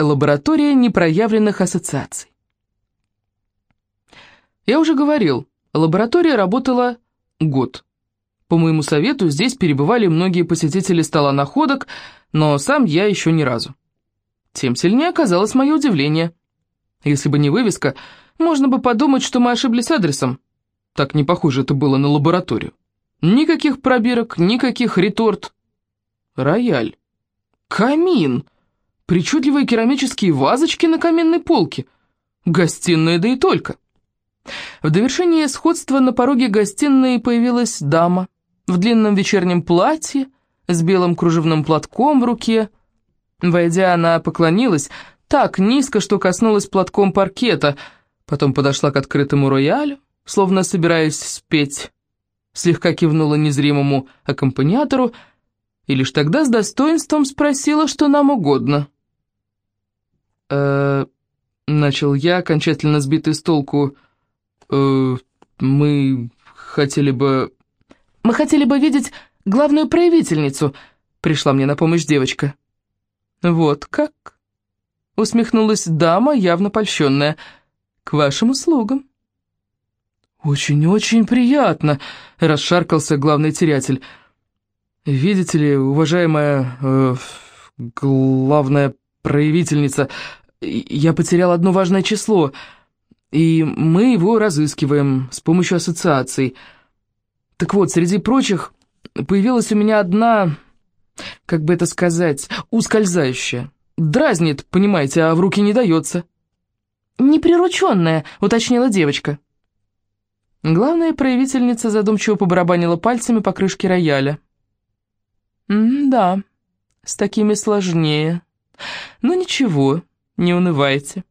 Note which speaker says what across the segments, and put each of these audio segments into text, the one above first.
Speaker 1: Лаборатория непроявленных ассоциаций. Я уже говорил, лаборатория работала год. По моему совету, здесь перебывали многие посетители стола находок, но сам я еще ни разу. Тем сильнее оказалось мое удивление. Если бы не вывеска, можно бы подумать, что мы ошиблись адресом. Так не похоже это было на лабораторию. Никаких пробирок, никаких реторт. Рояль. Камин. Причудливые керамические вазочки на каменной полке. Гостиная, да и только. В довершение сходства на пороге гостиной появилась дама в длинном вечернем платье, с белым кружевным платком в руке. Войдя, она поклонилась так низко, что коснулась платком паркета, потом подошла к открытому роялю, словно собираясь спеть, слегка кивнула незримому аккомпаниатору и лишь тогда с достоинством спросила, что нам угодно э начал я, окончательно сбитый с толку. Э, мы хотели бы... Мы хотели бы видеть главную проявительницу, пришла мне на помощь девочка. Вот как? Усмехнулась дама, явно польщенная. К вашим услугам. «Очень-очень приятно», — расшаркался главный терятель. «Видите ли, уважаемая э, главная проявительница, я потерял одно важное число, и мы его разыскиваем с помощью ассоциаций. Так вот, среди прочих появилась у меня одна, как бы это сказать, ускользающая. Дразнит, понимаете, а в руки не дается. «Неприрученная», — уточнила девочка. Главная проявительница задумчиво побарабанила пальцами по крышке рояля. «Да, с такими сложнее. Но ничего, не унывайте.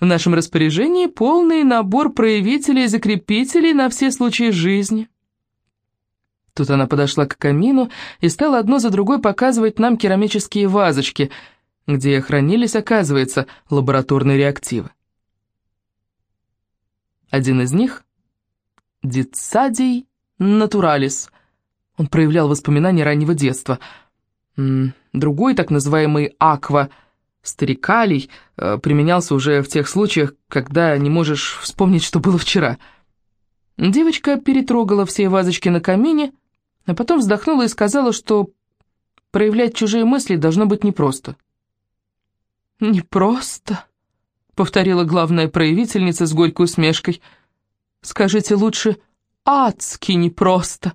Speaker 1: В нашем распоряжении полный набор проявителей и закрепителей на все случаи жизни. Тут она подошла к камину и стала одно за другой показывать нам керамические вазочки, где хранились, оказывается, лабораторные реактивы. Один из них — Дицадий натуралис. Он проявлял воспоминания раннего детства. Другой, так называемый Аква — Старикалий э, применялся уже в тех случаях, когда не можешь вспомнить, что было вчера. Девочка перетрогала все вазочки на камине, а потом вздохнула и сказала, что проявлять чужие мысли должно быть непросто. «Непросто?» — повторила главная проявительница с горькой усмешкой. «Скажите лучше, адски непросто.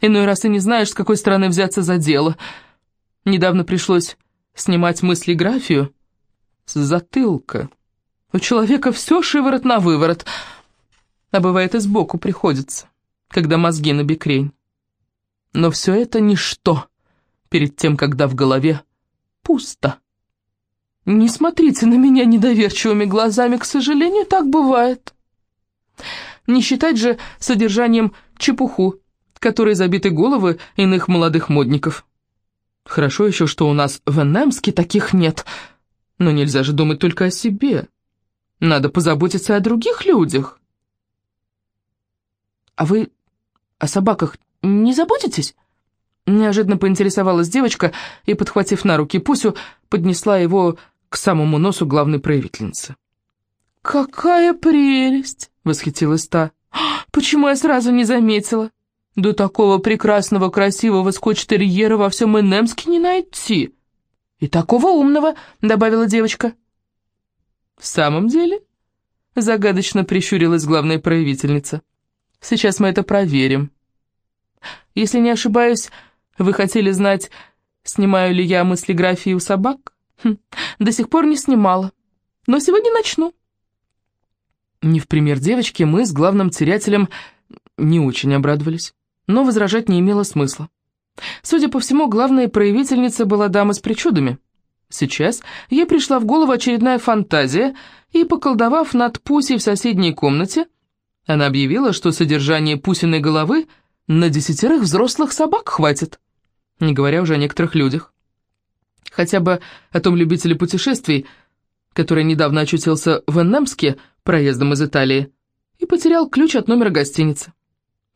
Speaker 1: Иной раз и не знаешь, с какой стороны взяться за дело. Недавно пришлось снимать мыслеграфию с затылка. У человека все шиворот на выворот, а бывает и сбоку приходится, когда мозги на бекрень. Но все это ничто перед тем, когда в голове пусто. Не смотрите на меня недоверчивыми глазами, к сожалению, так бывает. Не считать же содержанием чепуху, которой забиты головы иных молодых модников. Хорошо еще, что у нас в Энемске таких нет. Но нельзя же думать только о себе. Надо позаботиться о других людях. А вы о собаках не заботитесь? Неожиданно поинтересовалась девочка и, подхватив на руки Пусю, поднесла его к самому носу главной проявительницы. «Какая прелесть!» — восхитилась та. «Почему я сразу не заметила?» Да такого прекрасного, красивого скотч-терьера во всем Энемске не найти. И такого умного, добавила девочка. В самом деле? Загадочно прищурилась главная проявительница. Сейчас мы это проверим. Если не ошибаюсь, вы хотели знать, снимаю ли я мыслеграфии у собак? Хм, до сих пор не снимала, но сегодня начну. Не в пример девочки, мы с главным терятелем не очень обрадовались но возражать не имело смысла. Судя по всему, главной проявительницей была дама с причудами. Сейчас ей пришла в голову очередная фантазия, и, поколдовав над Пусей в соседней комнате, она объявила, что содержание Пусиной головы на десятерых взрослых собак хватит, не говоря уже о некоторых людях. Хотя бы о том любителе путешествий, который недавно очутился в Эннемске проездом из Италии и потерял ключ от номера гостиницы.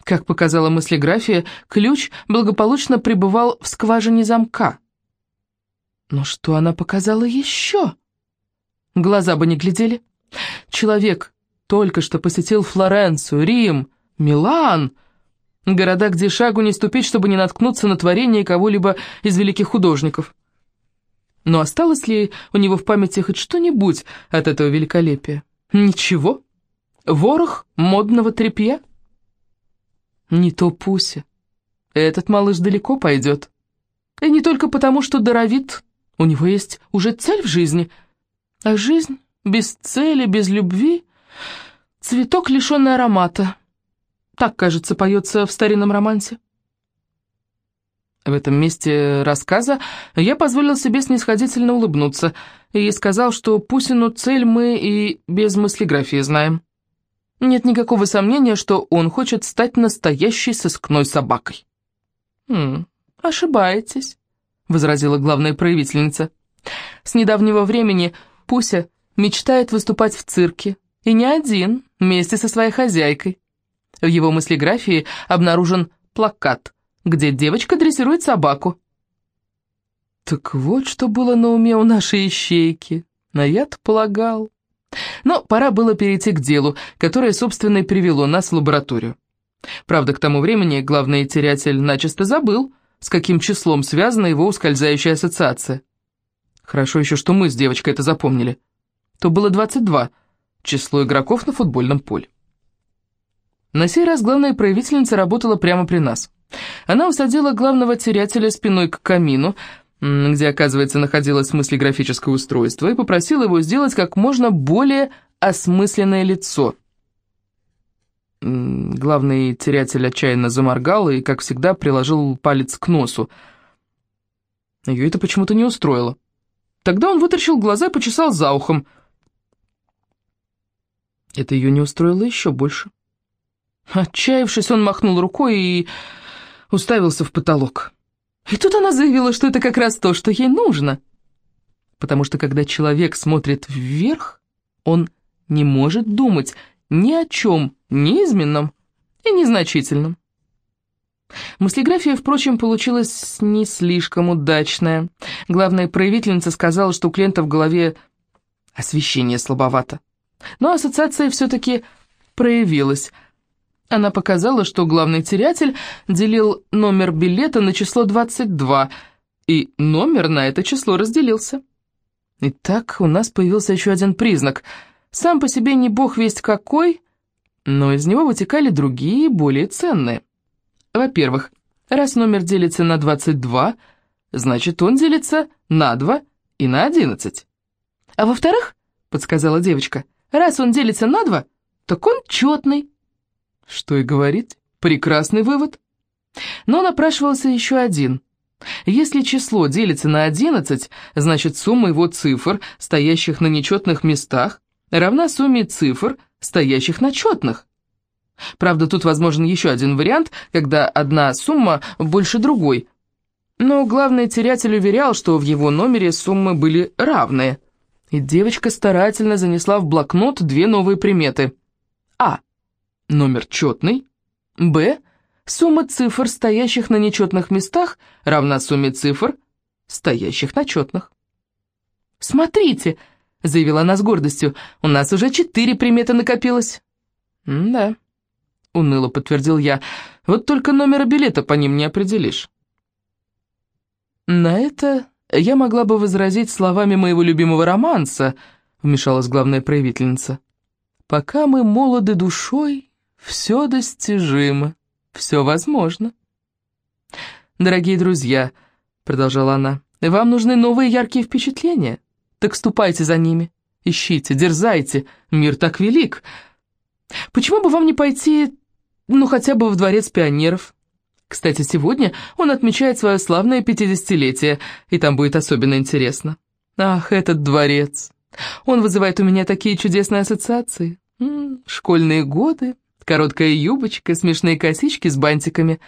Speaker 1: Как показала мыслеграфия, ключ благополучно пребывал в скважине замка. Но что она показала еще? глаза бы не глядели. Человек только что посетил Флоренцию, Рим, Милан, города, где шагу не ступить, чтобы не наткнуться на творение кого-либо из великих художников. Но осталось ли у него в памяти хоть что-нибудь от этого великолепия? Ничего. Ворох модного тряпья? Не то Пуся. Этот малыш далеко пойдет. И не только потому, что даровит. У него есть уже цель в жизни. А жизнь без цели, без любви — цветок, лишенный аромата. Так, кажется, поется в старинном романсе. В этом месте рассказа я позволил себе снисходительно улыбнуться и сказал, что Пусину цель мы и без мыслеграфии знаем. Нет никакого сомнения, что он хочет стать настоящей сыскной собакой. «Хм, ошибаетесь», — возразила главная проявительница. «С недавнего времени Пуся мечтает выступать в цирке, и не один, вместе со своей хозяйкой. В его мыслеграфии обнаружен плакат, где девочка дрессирует собаку. Так вот, что было на уме у нашей ищейки. А я-то полагал. Но пора было перейти к делу, которое, собственно, и привело нас в лабораторию. Правда, к тому времени главный терятель начисто забыл, с каким числом связана его ускользающая ассоциация. Хорошо еще, что мы с девочкой это запомнили. То было 22, число игроков на футбольном поле. На сей раз главная проявительница работала прямо при нас. Она усадила главного терятеля спиной к камину, где, оказывается, находилось мыслеграфическое устройство, и попросила его сделать как можно более осмысленное лицо. Главный терятель отчаянно заморгал и, как всегда, приложил палец к носу. Ее это почему-то не устроило. Тогда он вытащил глаза и почесал за ухом. Это ее не устроило еще больше. Отчаявшись, он махнул рукой и уставился в потолок. И тут она заявила, что это как раз то, что ей нужно. Потому что когда человек смотрит вверх, он не может думать ни о чем неизменном и незначительном. Мыслеграфия, впрочем, получилась не слишком удачная. Главная проявительница сказала, что у клиента в голове освещение слабовато. Но ассоциация все-таки проявилась – она показала, что главный терятель делил номер билета на число 22, и номер на это число разделился. Итак, у нас появился еще один признак. Сам по себе не бог весть какой, но из него вытекали другие, более ценные. Во-первых, раз номер делится на 22, значит он делится на 2 и на 11. А во-вторых, подсказала девочка, раз он делится на 2, так он четный. Что и говорить, прекрасный вывод. Но напрашивался еще один. Если число делится на 11, значит сумма его цифр, стоящих на нечетных местах, равна сумме цифр, стоящих на четных. Правда, тут возможен еще один вариант, когда одна сумма больше другой. Но главный терятель уверял, что в его номере суммы были равные. И девочка старательно занесла в блокнот две новые приметы. Номер четный, б. Сумма цифр, стоящих на нечетных местах, равна сумме цифр, стоящих на четных. «Смотрите», — заявила она с гордостью, — «у нас уже четыре приметы накопилось». «Да», — уныло подтвердил я, — «вот только номера билета по ним не определишь». На это я могла бы возразить словами моего любимого романса, вмешалась главная проявительница. «Пока мы молоды душой, все достижимо, все возможно. «Дорогие друзья», — продолжала она, — «вам нужны новые яркие впечатления. Так ступайте за ними, ищите, дерзайте, мир так велик. Почему бы вам не пойти, ну, хотя бы в дворец пионеров? Кстати, сегодня он отмечает свое славное пятидесятилетие, и там будет особенно интересно. Ах, этот дворец! Он вызывает у меня такие чудесные ассоциации. М -м, школьные годы, Короткая юбочка, смешные косички с бантиками.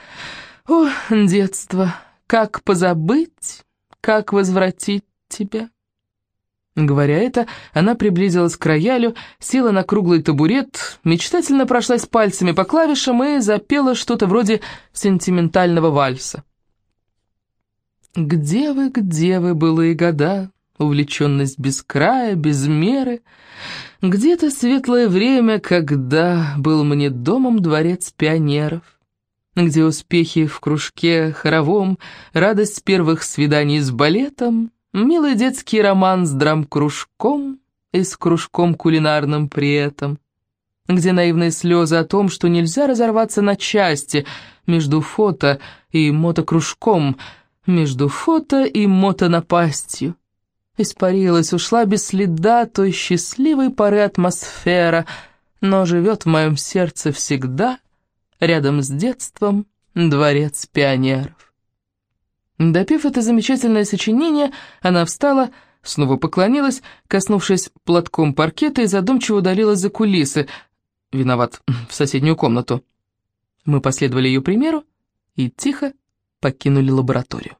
Speaker 1: О, детство, как позабыть, как возвратить тебя? Говоря это, она приблизилась к роялю, села на круглый табурет, мечтательно прошлась пальцами по клавишам и запела что-то вроде сентиментального вальса. «Где вы, где вы, былые года? Увлеченность без края, без меры. Где-то светлое время, когда был мне домом дворец пионеров, где успехи в кружке хоровом, радость первых свиданий с балетом, милый детский роман с драм-кружком и с кружком кулинарным при этом, где наивные слезы о том, что нельзя разорваться на части между фото и мотокружком, между фото и мотонапастью. Испарилась, ушла без следа той счастливой поры атмосфера, но живет в моем сердце всегда, рядом с детством, дворец пионеров. Допив это замечательное сочинение, она встала, снова поклонилась, коснувшись платком паркета и задумчиво удалилась за кулисы, виноват, в соседнюю комнату. Мы последовали ее примеру и тихо покинули лабораторию.